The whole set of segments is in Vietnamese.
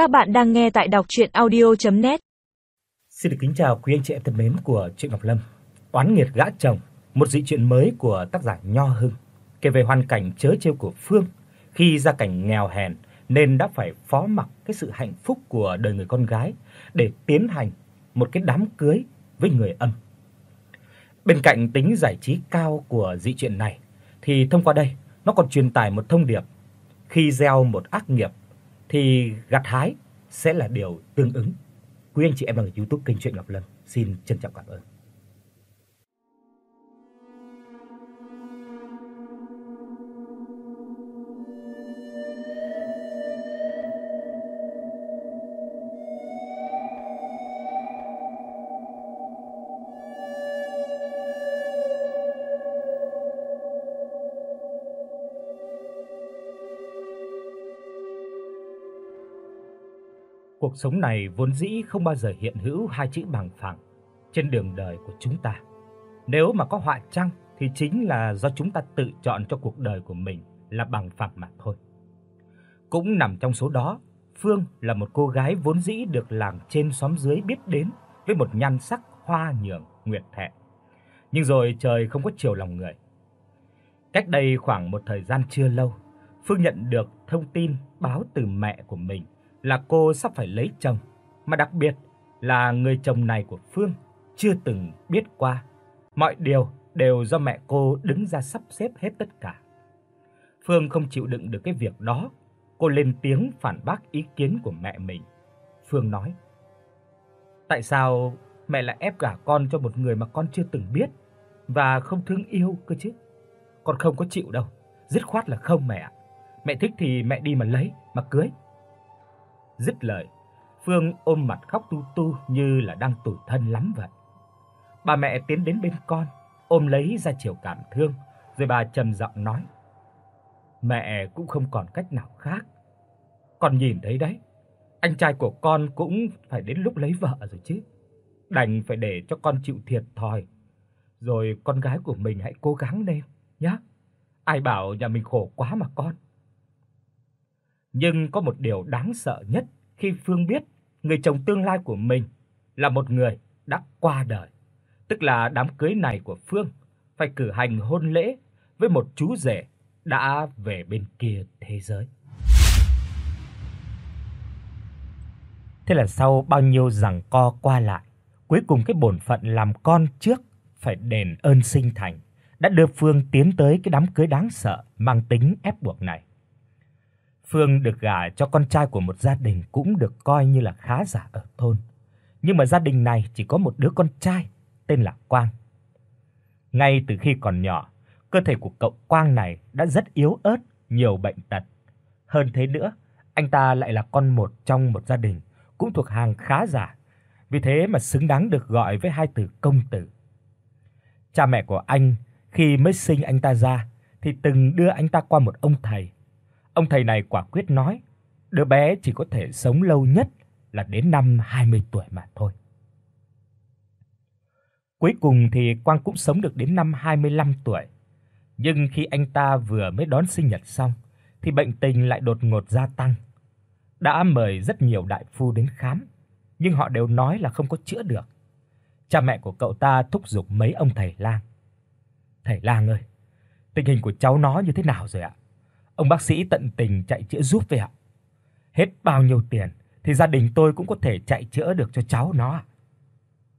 Các bạn đang nghe tại đọc audio net Xin được kính chào quý anh chị em thân mến của truyện Ngọc Lâm. Oán nghiệt gã chồng, một dị truyện mới của tác giả Nho Hưng, kể về hoàn cảnh chớ trêu của Phương khi gia cảnh nghèo hèn nên đã phải phó mặc cái sự hạnh phúc của đời người con gái để tiến hành một cái đám cưới với người âm. Bên cạnh tính giải trí cao của dị truyện này thì thông qua đây nó còn truyền tải một thông điệp khi gieo một ác nghiệp thì gặt hái sẽ là điều tương ứng. Quý anh chị em đang ở YouTube kênh truyện Ngọc Lâm, xin trân trọng cảm ơn. Cuộc sống này vốn dĩ không bao giờ hiện hữu hai chữ bằng phẳng trên đường đời của chúng ta. Nếu mà có họa chăng thì chính là do chúng ta tự chọn cho cuộc đời của mình là bằng phẳng mà thôi. Cũng nằm trong số đó, Phương là một cô gái vốn dĩ được làng trên xóm dưới biết đến với một nhan sắc hoa nhường nguyệt thẹn. Nhưng rồi trời không có chiều lòng người. Cách đây khoảng một thời gian chưa lâu, Phương nhận được thông tin báo từ mẹ của mình là cô sắp phải lấy chồng, mà đặc biệt là người chồng này của Phương chưa từng biết qua. Mọi điều đều do mẹ cô đứng ra sắp xếp hết tất cả. Phương không chịu đựng được cái việc đó, cô lên tiếng phản bác ý kiến của mẹ mình. Phương nói: "Tại sao mẹ lại ép gả con cho một người mà con chưa từng biết và không thương yêu cơ chứ? Con không có chịu đâu, dứt khoát là không mẹ ạ. Mẹ thích thì mẹ đi mà lấy, mà cưới." Dứt lời, Phương ôm mặt khóc tu tu như là đang tủi thân lắm vậy. Bà mẹ tiến đến bên con, ôm lấy ra chiều cảm thương, rồi bà trầm giọng nói: "Mẹ cũng không còn cách nào khác. Con nhìn thấy đấy, anh trai của con cũng phải đến lúc lấy vợ rồi chứ. Đành phải để cho con chịu thiệt thòi. Rồi con gái của mình hãy cố gắng lên nhé. Ai bảo nhà mình khổ quá mà con." Nhưng có một điều đáng sợ nhất khi Phương biết người chồng tương lai của mình là một người đã qua đời, tức là đám cưới này của Phương phải cử hành hôn lễ với một chú rể đã về bên kia thế giới. Thế là sau bao nhiêu giằng co qua lại, cuối cùng cái bổn phận làm con trước phải đền ơn sinh thành đã đưa Phương tiến tới cái đám cưới đáng sợ mang tính ép buộc này. Phương được gả cho con trai của một gia đình cũng được coi như là khá giả ở thôn. Nhưng mà gia đình này chỉ có một đứa con trai tên là Quang. Ngay từ khi còn nhỏ, cơ thể của cậu Quang này đã rất yếu ớt, nhiều bệnh tật. Hơn thế nữa, anh ta lại là con một trong một gia đình cũng thuộc hàng khá giả, vì thế mà xứng đáng được gọi với hai từ công tử. Cha mẹ của anh khi mới sinh anh ta ra thì từng đưa anh ta qua một ông thầy Ông thầy này quả quyết nói, đứa bé chỉ có thể sống lâu nhất là đến năm 20 tuổi mà thôi. Cuối cùng thì Quang cũng sống được đến năm 25 tuổi. Nhưng khi anh ta vừa mới đón sinh nhật xong thì bệnh tình lại đột ngột gia tăng. Đã mời rất nhiều đại phu đến khám, nhưng họ đều nói là không có chữa được. Cha mẹ của cậu ta thúc giục mấy ông thầy lang. "Thầy lang ơi, tình hình của cháu nó như thế nào rồi ạ?" Ông bác sĩ tận tình chạy chữa giúp vậy ạ. Hết bao nhiêu tiền thì gia đình tôi cũng có thể chạy chữa được cho cháu nó.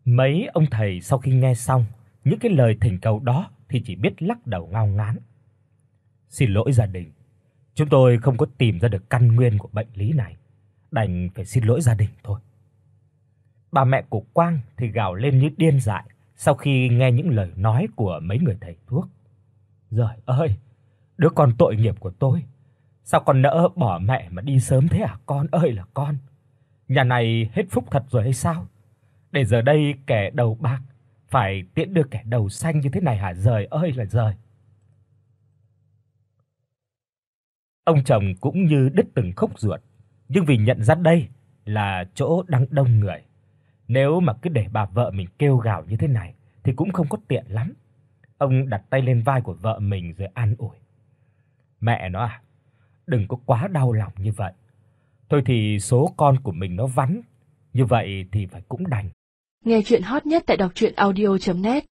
Mấy ông thầy sau khi nghe xong những cái lời thỉnh cầu đó thì chỉ biết lắc đầu ngao ngán. Xin lỗi gia đình, chúng tôi không có tìm ra được căn nguyên của bệnh lý này, đành phải xin lỗi gia đình thôi. Bà mẹ của Quang thì gào lên như điên dại sau khi nghe những lời nói của mấy người thầy thuốc. "Giời ơi, Đứa con tội nghiệp của tôi, sao con nỡ bỏ mẹ mà đi sớm thế à con ơi là con. Nhà này hết phúc thật rồi hay sao? Để giờ đây kẻ đầu bạc phải tiễn đưa kẻ đầu xanh như thế này hả rời ơi là rời. Ông chồng cũng như đứt từng khúc ruột, nhưng vì nhận ra đây là chỗ đang đông người. Nếu mà cứ để bà vợ mình kêu gào như thế này thì cũng không có tiện lắm. Ông đặt tay lên vai của vợ mình rồi an ủi. Mẹ nó à, đừng có quá đau lòng như vậy. Thôi thì số con của mình nó vắn, như vậy thì phải cũng đành. Nghe chuyện hot nhất tại đọc audio net